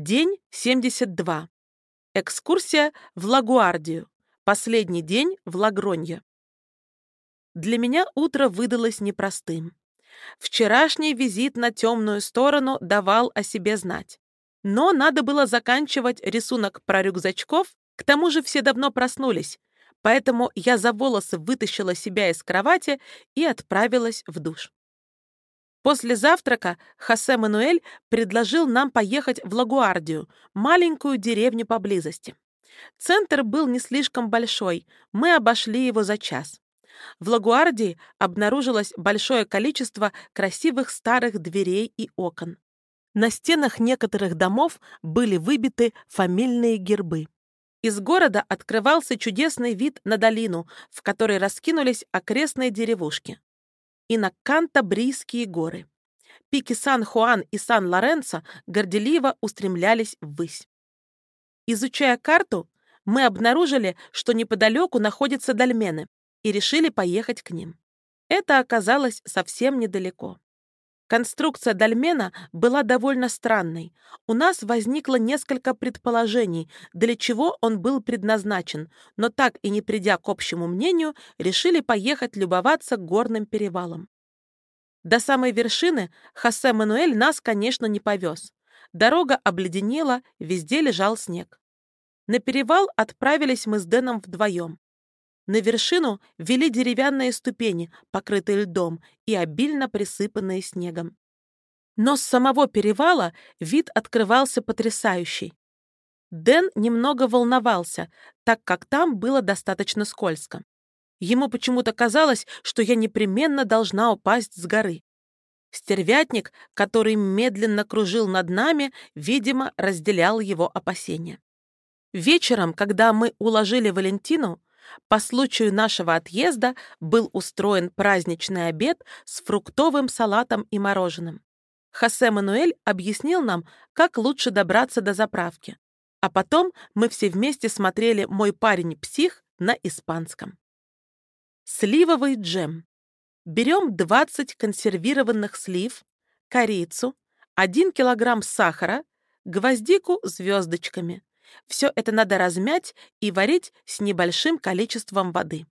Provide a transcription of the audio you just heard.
День 72. Экскурсия в Лагуардию. Последний день в Лагронье. Для меня утро выдалось непростым. Вчерашний визит на темную сторону давал о себе знать. Но надо было заканчивать рисунок про рюкзачков, к тому же все давно проснулись, поэтому я за волосы вытащила себя из кровати и отправилась в душ. После завтрака Хосе Мануэль предложил нам поехать в Лагуардию, маленькую деревню поблизости. Центр был не слишком большой, мы обошли его за час. В Лагуардии обнаружилось большое количество красивых старых дверей и окон. На стенах некоторых домов были выбиты фамильные гербы. Из города открывался чудесный вид на долину, в которой раскинулись окрестные деревушки и на Кантобрийские горы. Пики Сан-Хуан и Сан-Лоренцо горделиво устремлялись ввысь. Изучая карту, мы обнаружили, что неподалеку находятся дольмены, и решили поехать к ним. Это оказалось совсем недалеко. Конструкция дольмена была довольно странной. У нас возникло несколько предположений, для чего он был предназначен, но так и не придя к общему мнению, решили поехать любоваться горным перевалом. До самой вершины Хосе Мануэль нас, конечно, не повез. Дорога обледенела, везде лежал снег. На перевал отправились мы с Дэном вдвоем. На вершину вели деревянные ступени, покрытые льдом и обильно присыпанные снегом. Но с самого перевала вид открывался потрясающий. Дэн немного волновался, так как там было достаточно скользко. Ему почему-то казалось, что я непременно должна упасть с горы. Стервятник, который медленно кружил над нами, видимо, разделял его опасения. Вечером, когда мы уложили Валентину, по случаю нашего отъезда был устроен праздничный обед с фруктовым салатом и мороженым. Хосе Мануэль объяснил нам, как лучше добраться до заправки. А потом мы все вместе смотрели «Мой парень-псих» на испанском. Сливовый джем. Берем 20 консервированных слив, корицу, 1 килограмм сахара, гвоздику звездочками, все это надо размять и варить с небольшим количеством воды.